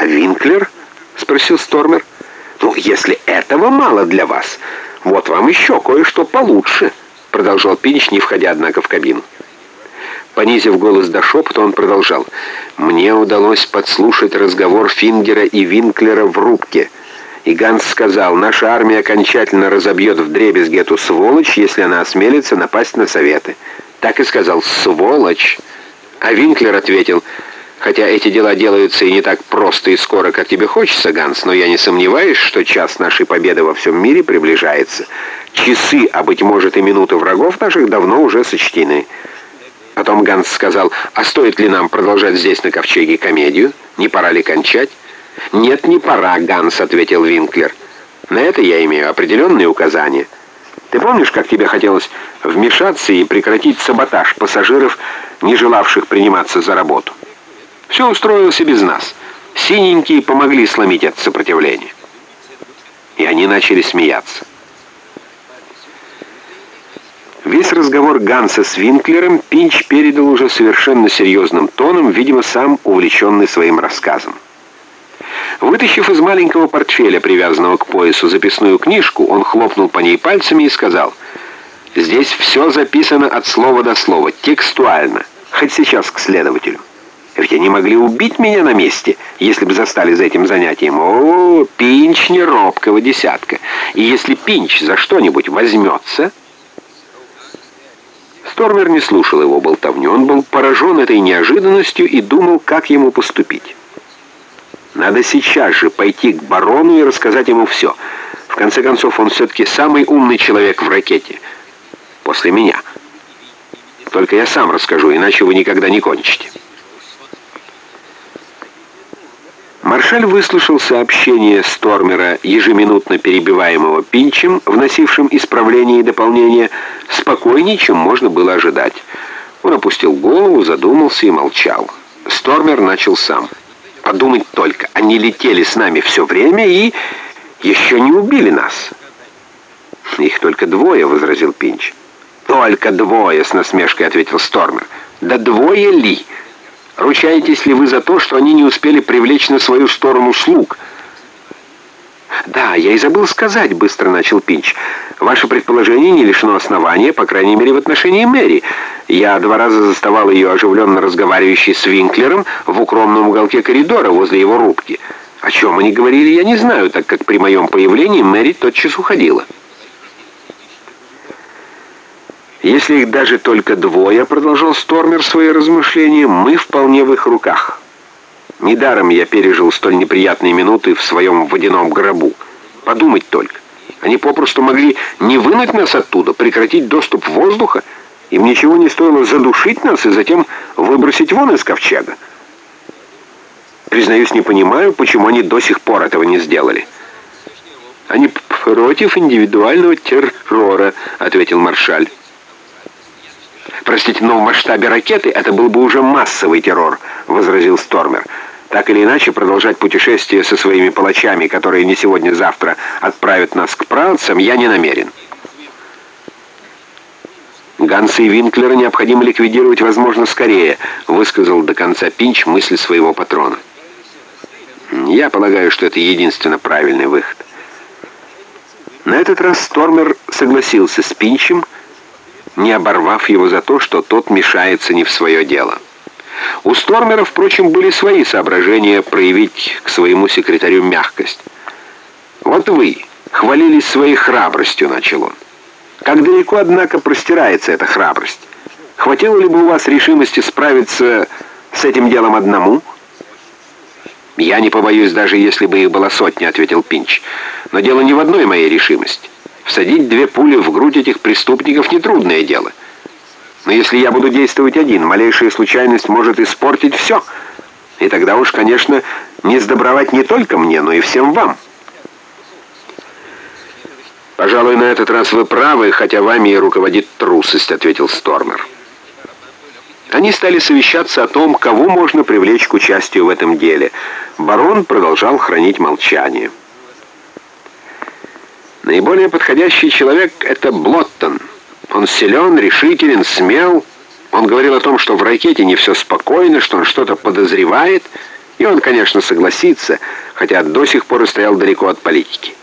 «А Винклер?» — спросил Стормер. «Ну, если этого мало для вас, вот вам еще кое-что получше», — продолжал Пинч, не входя, однако, в кабину. Понизив голос до шепота, он продолжал. «Мне удалось подслушать разговор Фингера и Винклера в рубке». И Ганс сказал, наша армия окончательно разобьет в дребезги эту сволочь, если она осмелится напасть на советы. Так и сказал, сволочь. А Винклер ответил, хотя эти дела делаются и не так просто и скоро, как тебе хочется, Ганс, но я не сомневаюсь, что час нашей победы во всем мире приближается. Часы, а быть может и минуты врагов наших давно уже сочтены. Потом Ганс сказал, а стоит ли нам продолжать здесь на ковчеге комедию? Не пора ли кончать? «Нет, не пора, Ганс», — ответил Винклер. «На это я имею определенные указания. Ты помнишь, как тебе хотелось вмешаться и прекратить саботаж пассажиров, не желавших приниматься за работу? Все устроилось и без нас. Синенькие помогли сломить это сопротивление». И они начали смеяться. Весь разговор Ганса с Винклером Пинч передал уже совершенно серьезным тоном, видимо, сам увлеченный своим рассказом. Вытащив из маленького портфеля, привязанного к поясу, записную книжку, он хлопнул по ней пальцами и сказал, «Здесь все записано от слова до слова, текстуально, хоть сейчас к следователю. Ведь они могли убить меня на месте, если бы застали за этим занятием. О, Пинч не робкого десятка. И если Пинч за что-нибудь возьмется...» Стормер не слушал его болтовню. Он был поражен этой неожиданностью и думал, как ему поступить. Надо сейчас же пойти к барону и рассказать ему все. В конце концов, он все-таки самый умный человек в ракете. После меня. Только я сам расскажу, иначе вы никогда не кончите. Маршаль выслушал сообщение Стормера, ежеминутно перебиваемого Пинчем, вносившим исправления и дополнения, спокойнее, чем можно было ожидать. Он опустил голову, задумался и молчал. Стормер начал сам. Подумать только, они летели с нами все время и еще не убили нас. Их только двое, возразил Пинч. Только двое, с насмешкой ответил Стормер. Да двое ли? Ручаетесь ли вы за то, что они не успели привлечь на свою сторону слуг? «Да, я и забыл сказать», — быстро начал Пинч. «Ваше предположение не лишено основания, по крайней мере, в отношении Мэри. Я два раза заставал ее оживленно разговаривающей с Винклером в укромном уголке коридора возле его рубки. О чем они говорили, я не знаю, так как при моем появлении Мэри тотчас уходила». «Если их даже только двое», — продолжал Стормер свои размышления, — «мы вполне в их руках». Недаром я пережил столь неприятные минуты в своем водяном гробу. Подумать только. Они попросту могли не вынуть нас оттуда, прекратить доступ воздуха. Им ничего не стоило задушить нас и затем выбросить вон из ковчега. Признаюсь, не понимаю, почему они до сих пор этого не сделали. «Они против индивидуального террора», — ответил Маршаль. «Простите, но в масштабе ракеты это был бы уже массовый террор», — возразил Стормер. Так или иначе, продолжать путешествие со своими палачами, которые не сегодня-завтра отправят нас к працам, я не намерен. Ганса и Винклера необходимо ликвидировать, возможно, скорее, высказал до конца Пинч мысли своего патрона. Я полагаю, что это единственно правильный выход. На этот раз Стормер согласился с Пинчем, не оборвав его за то, что тот мешается не в свое дело. У Стормера, впрочем, были свои соображения проявить к своему секретарю мягкость. «Вот вы хвалились своей храбростью», — начал он. «Как далеко, однако, простирается эта храбрость? Хватило ли бы у вас решимости справиться с этим делом одному?» «Я не побоюсь, даже если бы их было сотня», — ответил Пинч. «Но дело не в одной моей решимости. Всадить две пули в грудь этих преступников — нетрудное дело». Но если я буду действовать один, малейшая случайность может испортить все. И тогда уж, конечно, не сдобровать не только мне, но и всем вам. «Пожалуй, на этот раз вы правы, хотя вами и руководит трусость», — ответил Стормер. Они стали совещаться о том, кого можно привлечь к участию в этом деле. Барон продолжал хранить молчание. Наиболее подходящий человек — это Блоттон — он силен, решителен, смел. Он говорил о том, что в ракете не все спокойно, что он что-то подозревает. И он, конечно, согласится, хотя до сих пор и стоял далеко от политики.